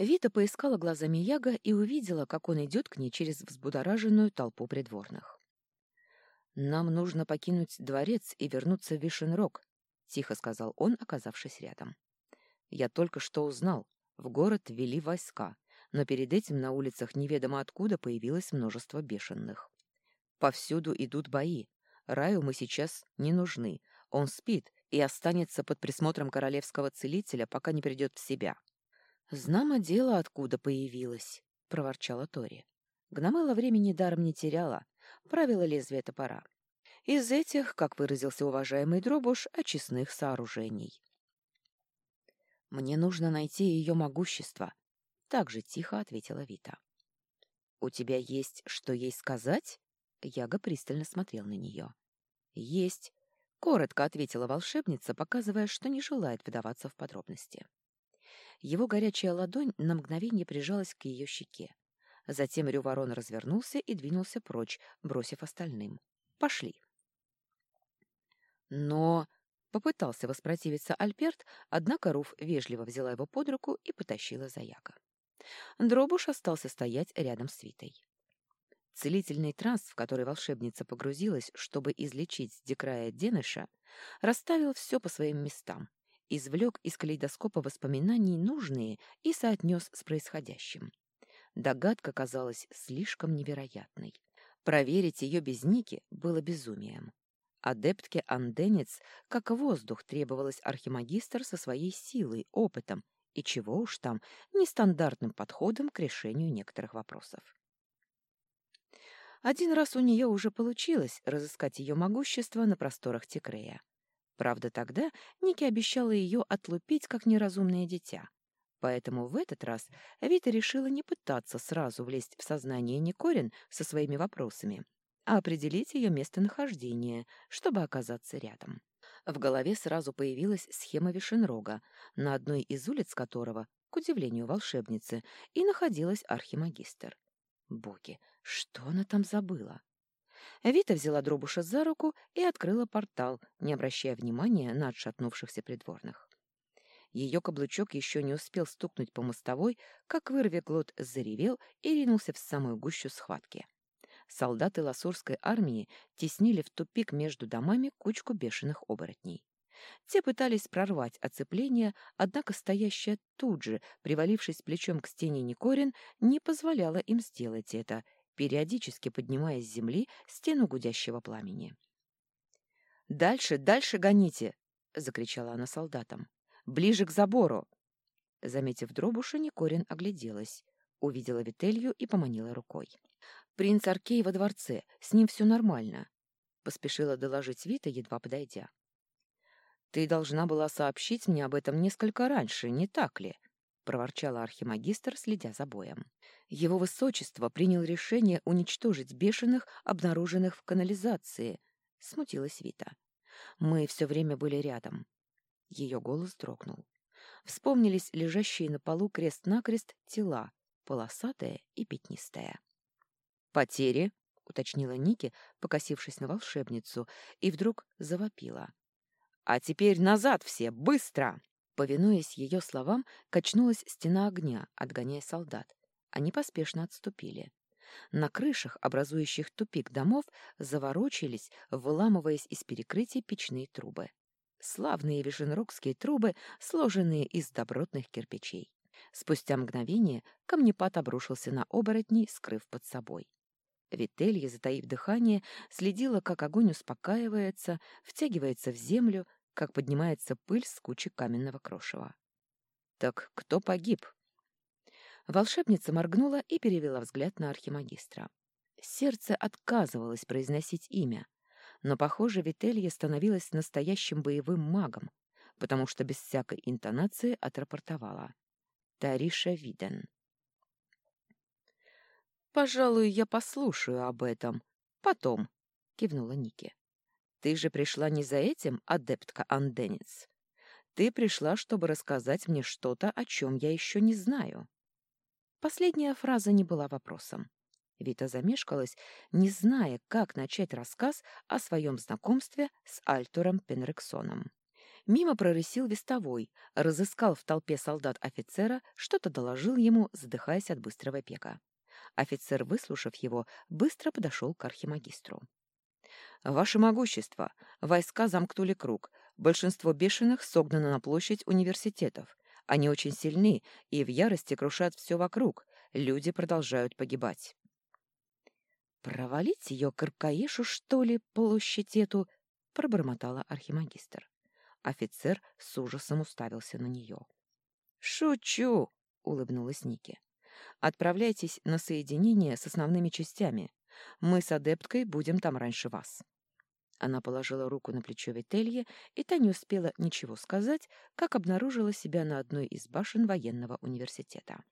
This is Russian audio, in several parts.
Вита поискала глазами Яга и увидела, как он идет к ней через взбудораженную толпу придворных. «Нам нужно покинуть дворец и вернуться в Вишенрог», — тихо сказал он, оказавшись рядом. «Я только что узнал. В город ввели войска, но перед этим на улицах неведомо откуда появилось множество бешеных. Повсюду идут бои. Раю мы сейчас не нужны. Он спит и останется под присмотром королевского целителя, пока не придет в себя. «Знамо дело, откуда появилась», — проворчала Тори. Гномыла времени даром не теряла, правила лезвия топора. Из этих, как выразился уважаемый Дробуш, очистных сооружений. «Мне нужно найти ее могущество», — так же тихо ответила Вита. «У тебя есть что ей сказать?» Яга пристально смотрел на нее. «Есть», — коротко ответила волшебница, показывая, что не желает вдаваться в подробности. Его горячая ладонь на мгновение прижалась к ее щеке. Затем Рюворон развернулся и двинулся прочь, бросив остальным. «Пошли!» «Но...» — попытался воспротивиться Альберт, однако Руф вежливо взяла его под руку и потащила за яко. Дробуш остался стоять рядом с Витой. Целительный транс, в который волшебница погрузилась, чтобы излечить Декрая Деныша, расставил все по своим местам, извлек из калейдоскопа воспоминаний нужные и соотнес с происходящим. Догадка казалась слишком невероятной. Проверить ее без Ники было безумием. Адептке Анденец, как воздух, требовалась архимагистр со своей силой, опытом и, чего уж там, нестандартным подходом к решению некоторых вопросов. Один раз у нее уже получилось разыскать ее могущество на просторах Текрея. Правда, тогда Ники обещала ее отлупить как неразумное дитя. Поэтому в этот раз Вита решила не пытаться сразу влезть в сознание Никорин со своими вопросами, а определить ее местонахождение, чтобы оказаться рядом. В голове сразу появилась схема Вишенрога, на одной из улиц которого, к удивлению волшебницы, и находилась архимагистр. Боги, что она там забыла? Вита взяла Дробуша за руку и открыла портал, не обращая внимания на отшатнувшихся придворных. Ее каблучок еще не успел стукнуть по мостовой, как вырвиглот заревел и ринулся в самую гущу схватки. Солдаты ласурской армии теснили в тупик между домами кучку бешеных оборотней. Те пытались прорвать оцепление, однако стоящая тут же, привалившись плечом к стене Никорин, не позволяла им сделать это — периодически поднимая с земли стену гудящего пламени. «Дальше, дальше гоните!» — закричала она солдатам. «Ближе к забору!» Заметив дробуша, Никорин огляделась, увидела Вителью и поманила рукой. «Принц Аркей во дворце, с ним все нормально», — поспешила доложить Вита, едва подойдя. «Ты должна была сообщить мне об этом несколько раньше, не так ли?» — проворчала архимагистр, следя за боем. Его высочество принял решение уничтожить бешеных, обнаруженных в канализации. Смутилась Вита. Мы все время были рядом. Ее голос дрогнул. Вспомнились лежащие на полу крест-накрест тела, полосатая и пятнистая. «Потери?» — уточнила Ники, покосившись на волшебницу, и вдруг завопила. «А теперь назад все, быстро!» Повинуясь ее словам, качнулась стена огня, отгоняя солдат. Они поспешно отступили. На крышах, образующих тупик домов, заворочились, выламываясь из перекрытий печные трубы. Славные вишенрогские трубы, сложенные из добротных кирпичей. Спустя мгновение камнепад обрушился на оборотней, скрыв под собой. Вителья, затаив дыхание, следила, как огонь успокаивается, втягивается в землю, как поднимается пыль с кучи каменного крошева. «Так кто погиб?» Волшебница моргнула и перевела взгляд на архимагистра. Сердце отказывалось произносить имя, но, похоже, Вителья становилась настоящим боевым магом, потому что без всякой интонации отрапортовала. «Тариша Виден». «Пожалуй, я послушаю об этом. Потом», — кивнула Ники. «Ты же пришла не за этим, адептка Анденец. Ты пришла, чтобы рассказать мне что-то, о чем я еще не знаю». Последняя фраза не была вопросом. Вита замешкалась, не зная, как начать рассказ о своем знакомстве с Альтуром Пенрексоном. Мимо прорысил вестовой, разыскал в толпе солдат офицера, что-то доложил ему, задыхаясь от быстрого бега. Офицер, выслушав его, быстро подошел к архимагистру. «Ваше могущество! Войска замкнули круг. Большинство бешеных согнано на площадь университетов. Они очень сильны и в ярости крушат все вокруг. Люди продолжают погибать». «Провалить ее к Аркаишу, что ли, площадь эту?» — пробормотала архимагистр. Офицер с ужасом уставился на нее. «Шучу!» — улыбнулась Ники. «Отправляйтесь на соединение с основными частями. Мы с адепткой будем там раньше вас». Она положила руку на плечо Вителье, и та не успела ничего сказать, как обнаружила себя на одной из башен военного университета.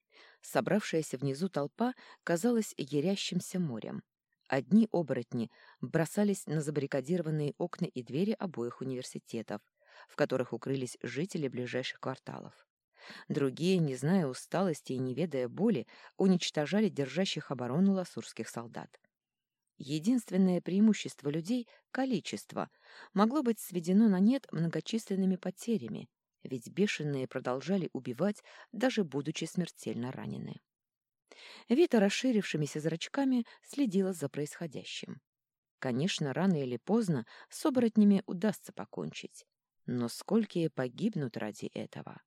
Собравшаяся внизу толпа казалась ярящимся морем. Одни оборотни бросались на забаррикадированные окна и двери обоих университетов, в которых укрылись жители ближайших кварталов. Другие, не зная усталости и не ведая боли, уничтожали держащих оборону ласурских солдат. Единственное преимущество людей — количество — могло быть сведено на нет многочисленными потерями, ведь бешеные продолжали убивать, даже будучи смертельно ранены. Вита расширившимися зрачками следила за происходящим. Конечно, рано или поздно с оборотнями удастся покончить. Но сколькие погибнут ради этого?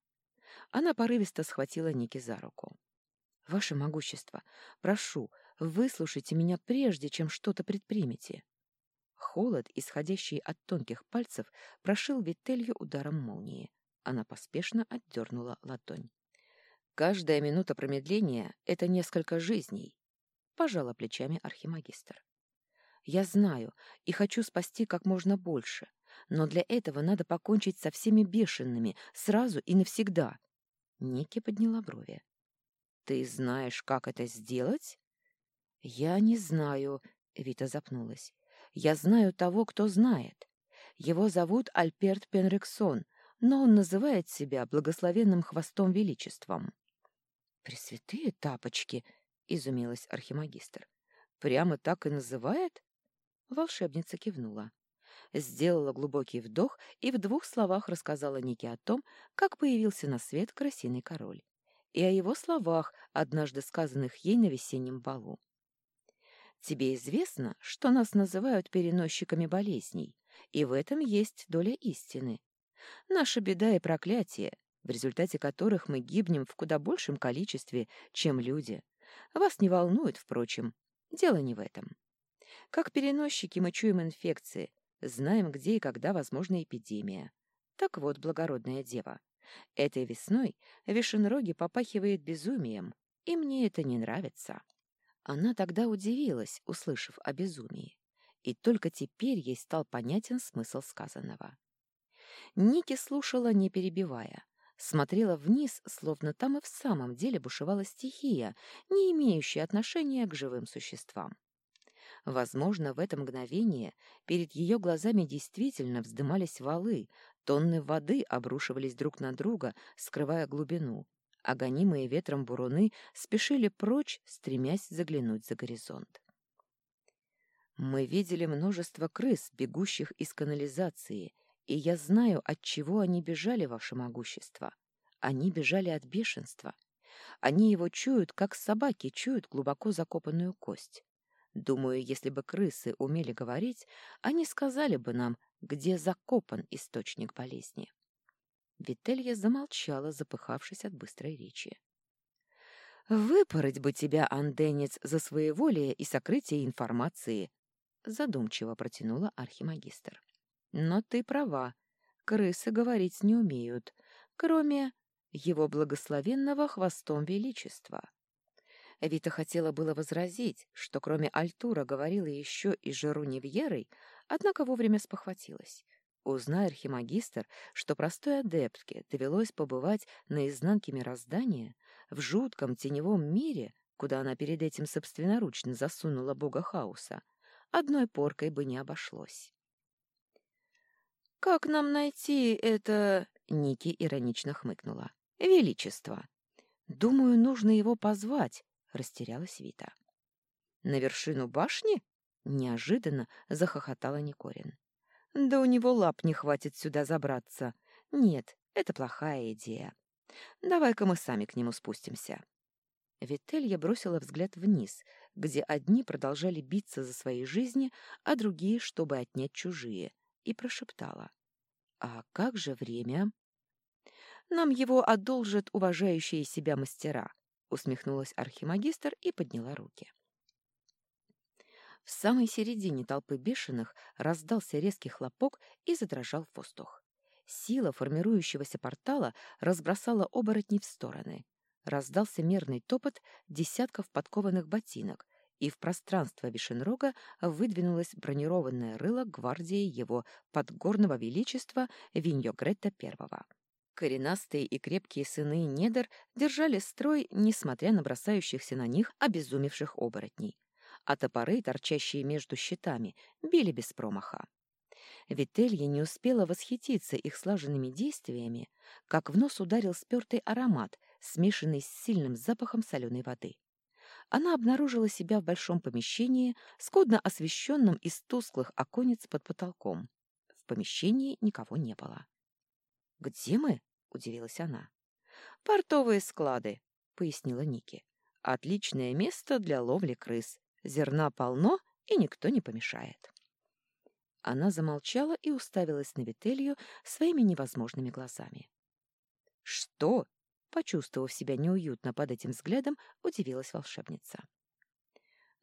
Она порывисто схватила Ники за руку. «Ваше могущество, прошу, выслушайте меня прежде, чем что-то предпримете». Холод, исходящий от тонких пальцев, прошил Вителью ударом молнии. Она поспешно отдернула ладонь. «Каждая минута промедления — это несколько жизней», — пожала плечами архимагистр. «Я знаю и хочу спасти как можно больше, но для этого надо покончить со всеми бешеными, сразу и навсегда. Ники подняла брови. «Ты знаешь, как это сделать?» «Я не знаю», — Вита запнулась. «Я знаю того, кто знает. Его зовут Альперт Пенриксон, но он называет себя благословенным хвостом величеством». «Пресвятые тапочки!» — изумилась архимагистр. «Прямо так и называет?» Волшебница кивнула сделала глубокий вдох и в двух словах рассказала Нике о том, как появился на свет красиный король, и о его словах, однажды сказанных ей на весеннем балу. «Тебе известно, что нас называют переносчиками болезней, и в этом есть доля истины. Наша беда и проклятие, в результате которых мы гибнем в куда большем количестве, чем люди. Вас не волнует, впрочем. Дело не в этом. Как переносчики мы чуем инфекции, Знаем, где и когда возможна эпидемия. Так вот, благородная дева, этой весной Вишенроги попахивает безумием, и мне это не нравится». Она тогда удивилась, услышав о безумии, и только теперь ей стал понятен смысл сказанного. Ники слушала, не перебивая, смотрела вниз, словно там и в самом деле бушевала стихия, не имеющая отношения к живым существам. Возможно, в это мгновение перед ее глазами действительно вздымались валы, тонны воды обрушивались друг на друга, скрывая глубину, а гонимые ветром буруны спешили прочь, стремясь заглянуть за горизонт. Мы видели множество крыс, бегущих из канализации, и я знаю, от чего они бежали, ваше могущество. Они бежали от бешенства. Они его чуют, как собаки чуют глубоко закопанную кость. Думаю, если бы крысы умели говорить, они сказали бы нам, где закопан источник болезни. Вителья замолчала, запыхавшись от быстрой речи. «Выпороть бы тебя, анденец, за своеволие и сокрытие информации!» Задумчиво протянула архимагистр. «Но ты права. Крысы говорить не умеют, кроме его благословенного хвостом величества». Вита хотела было возразить, что кроме Альтура говорила еще и Жеру Невьерой, однако вовремя спохватилась. Узнай архимагистр, что простой адептке довелось побывать на изнанке мироздания, в жутком теневом мире, куда она перед этим собственноручно засунула бога хаоса, одной поркой бы не обошлось. «Как нам найти это...» — Ники иронично хмыкнула. «Величество. Думаю, нужно его позвать, — растерялась Вита. «На вершину башни?» — неожиданно захохотала Никорин. «Да у него лап не хватит сюда забраться. Нет, это плохая идея. Давай-ка мы сами к нему спустимся. Вителья бросила взгляд вниз, где одни продолжали биться за свои жизни, а другие, чтобы отнять чужие, и прошептала. «А как же время?» «Нам его одолжат уважающие себя мастера», — усмехнулась архимагистр и подняла руки. В самой середине толпы бешеных раздался резкий хлопок и задрожал воздух. Сила формирующегося портала разбросала оборотней в стороны. Раздался мерный топот десятков подкованных ботинок, и в пространство Вишенрога выдвинулось бронированное рыло гвардии его подгорного величества Виньогретта I. Коренастые и крепкие сыны недр держали строй, несмотря на бросающихся на них обезумевших оборотней, а топоры, торчащие между щитами, били без промаха. Вителья не успела восхититься их слаженными действиями, как в нос ударил спертый аромат, смешанный с сильным запахом соленой воды. Она обнаружила себя в большом помещении, скудно освещенном из тусклых оконец под потолком. В помещении никого не было. «Где мы?» — удивилась она. «Портовые склады», — пояснила Ники. «Отличное место для ловли крыс. Зерна полно, и никто не помешает». Она замолчала и уставилась на Вителью своими невозможными глазами. «Что?» Почувствовав себя неуютно под этим взглядом, удивилась волшебница.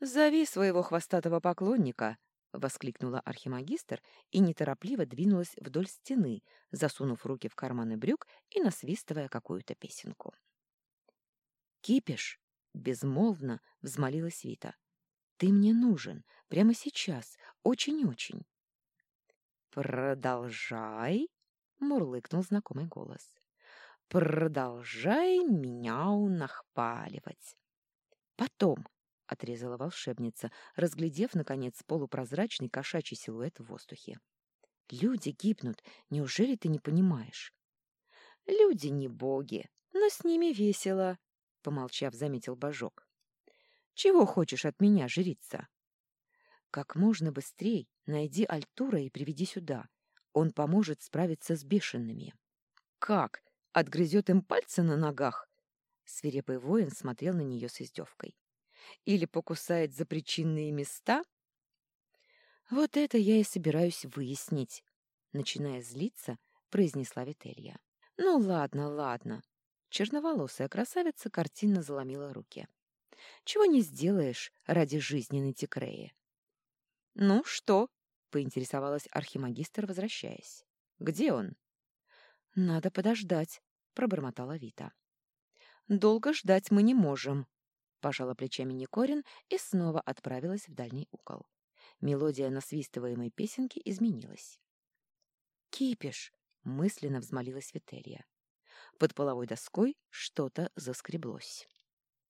«Зови своего хвостатого поклонника!» — воскликнула архимагистр и неторопливо двинулась вдоль стены, засунув руки в карманы брюк и насвистывая какую-то песенку. «Кипиш!» — безмолвно взмолилась Вита. «Ты мне нужен, прямо сейчас, очень-очень!» «Продолжай!» — мурлыкнул знакомый голос. «Продолжай меня унахпаливать!» «Потом!» — отрезала волшебница, разглядев, наконец, полупрозрачный кошачий силуэт в воздухе. «Люди гибнут, неужели ты не понимаешь?» «Люди не боги, но с ними весело», — помолчав, заметил Божок. «Чего хочешь от меня, жрица?» «Как можно быстрее найди Альтура и приведи сюда. Он поможет справиться с бешеными». «Как? Отгрызет им пальцы на ногах?» Свирепый воин смотрел на нее с издевкой. «Или покусает за причинные места?» «Вот это я и собираюсь выяснить», — начиная злиться, произнесла Вителья. «Ну ладно, ладно». Черноволосая красавица картинно заломила руки. «Чего не сделаешь ради жизненной Тикреи?» «Ну что?» — поинтересовалась архимагистр, возвращаясь. «Где он?» «Надо подождать», — пробормотала Вита. «Долго ждать мы не можем», — пожала плечами Никорин и снова отправилась в дальний угол. Мелодия насвистываемой песенки изменилась. «Кипиш!» — мысленно взмолилась Вителья. Под половой доской что-то заскреблось.